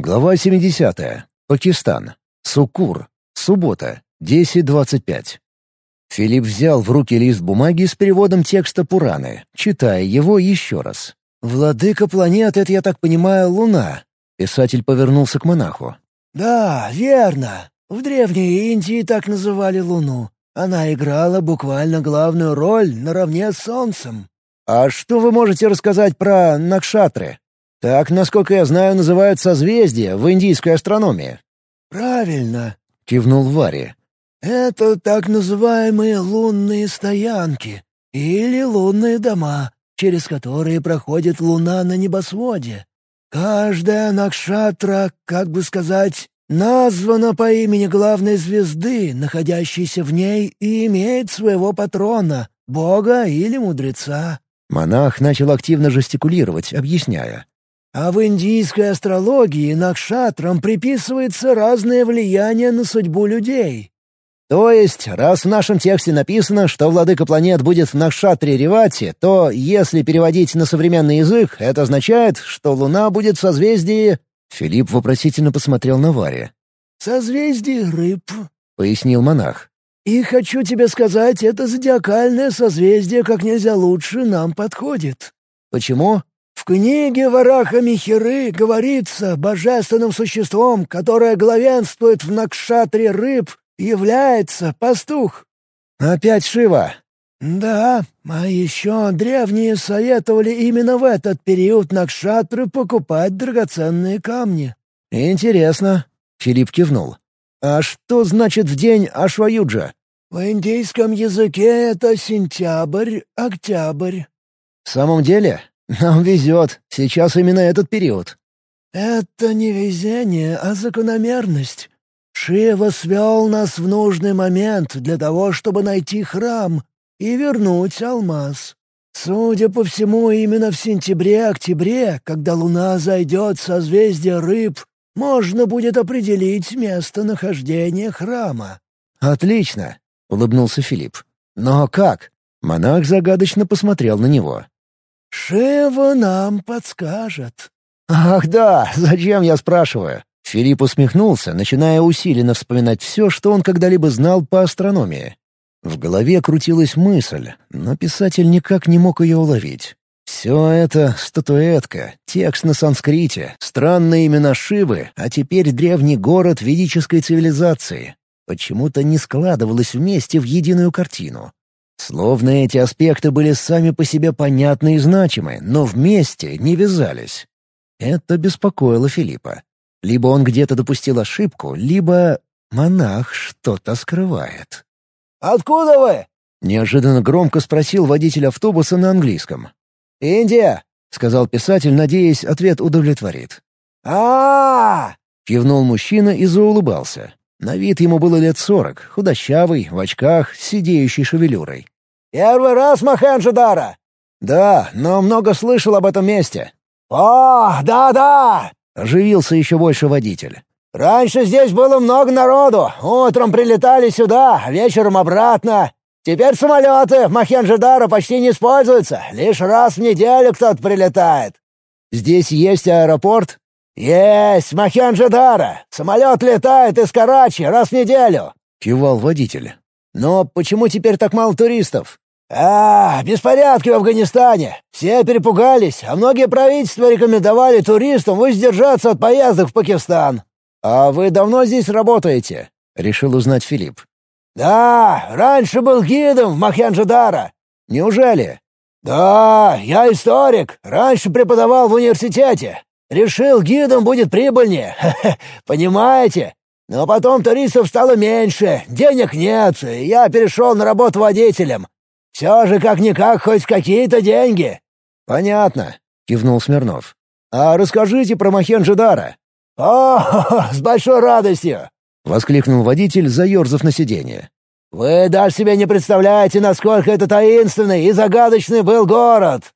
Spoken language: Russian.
Глава 70. Пакистан. Сукур. Суббота. 10.25. Филипп взял в руки лист бумаги с переводом текста Пураны, читая его еще раз. «Владыка планет — это, я так понимаю, Луна». Писатель повернулся к монаху. «Да, верно. В Древней Индии так называли Луну. Она играла буквально главную роль наравне с Солнцем». «А что вы можете рассказать про Накшатры?» Так, насколько я знаю, называют созвездия в индийской астрономии. «Правильно», — кивнул Вари. «Это так называемые лунные стоянки или лунные дома, через которые проходит луна на небосводе. Каждая накшатра, как бы сказать, названа по имени главной звезды, находящейся в ней, и имеет своего патрона, бога или мудреца». Монах начал активно жестикулировать, объясняя. А в индийской астрологии накшатрам приписывается разное влияние на судьбу людей. То есть, раз в нашем тексте написано, что владыка планет будет в Накшатре Ревати, то, если переводить на современный язык, это означает, что Луна будет в созвездии... Филипп вопросительно посмотрел на Варе. «Созвездие рыб», — пояснил монах. «И хочу тебе сказать, это зодиакальное созвездие как нельзя лучше нам подходит». «Почему?» В книге Вараха Михиры говорится, божественным существом, которое главенствует в Накшатре рыб, является пастух. Опять Шива. Да, а еще древние советовали именно в этот период Накшатры покупать драгоценные камни. Интересно. Филипп кивнул. А что значит в день Ашваюджа? В индийском языке это сентябрь, октябрь. В самом деле? «Нам везет. Сейчас именно этот период». «Это не везение, а закономерность. Шива свел нас в нужный момент для того, чтобы найти храм и вернуть алмаз. Судя по всему, именно в сентябре-октябре, когда луна зайдет в созвездие рыб, можно будет определить местонахождение храма». «Отлично», — улыбнулся Филипп. «Но как?» Монах загадочно посмотрел на него. «Шева нам подскажет». «Ах да, зачем я спрашиваю?» Филипп усмехнулся, начиная усиленно вспоминать все, что он когда-либо знал по астрономии. В голове крутилась мысль, но писатель никак не мог ее уловить. Все это — статуэтка, текст на санскрите, странные имена Шивы, а теперь древний город ведической цивилизации. Почему-то не складывалось вместе в единую картину. Словно эти аспекты были сами по себе понятны и значимы, но вместе не вязались. Это беспокоило Филиппа. Либо он где-то допустил ошибку, либо монах что-то скрывает. «Откуда вы?» — неожиданно громко спросил водитель автобуса на английском. «Индия», — сказал писатель, надеясь, ответ удовлетворит. а, -а, -а кивнул мужчина и заулыбался. На вид ему было лет сорок, худощавый, в очках, с сидеющей шевелюрой. «Первый раз Махенджидара?» «Да, но много слышал об этом месте». «О, да-да!» — оживился еще больше водитель. «Раньше здесь было много народу. Утром прилетали сюда, вечером обратно. Теперь самолеты в Махенджидара почти не используются. Лишь раз в неделю кто-то прилетает». «Здесь есть аэропорт?» «Есть, Махенджидара! Самолет летает из Карачи раз в неделю!» — кивал водитель. «Но почему теперь так мало туристов?» «А, беспорядки в Афганистане. Все перепугались, а многие правительства рекомендовали туристам воздержаться от поездок в Пакистан». «А вы давно здесь работаете?» — решил узнать Филипп. «Да, раньше был гидом в Махенджидара». «Неужели?» «Да, я историк. Раньше преподавал в университете. Решил, гидом будет прибыльнее. Понимаете? Но потом туристов стало меньше, денег нет, и я перешел на работу водителем. Все же как-никак хоть какие-то деньги». «Понятно», — кивнул Смирнов. «А расскажите про Махенджидара». «О, с большой радостью!» — воскликнул водитель, заерзав на сиденье. «Вы даже себе не представляете, насколько это таинственный и загадочный был город!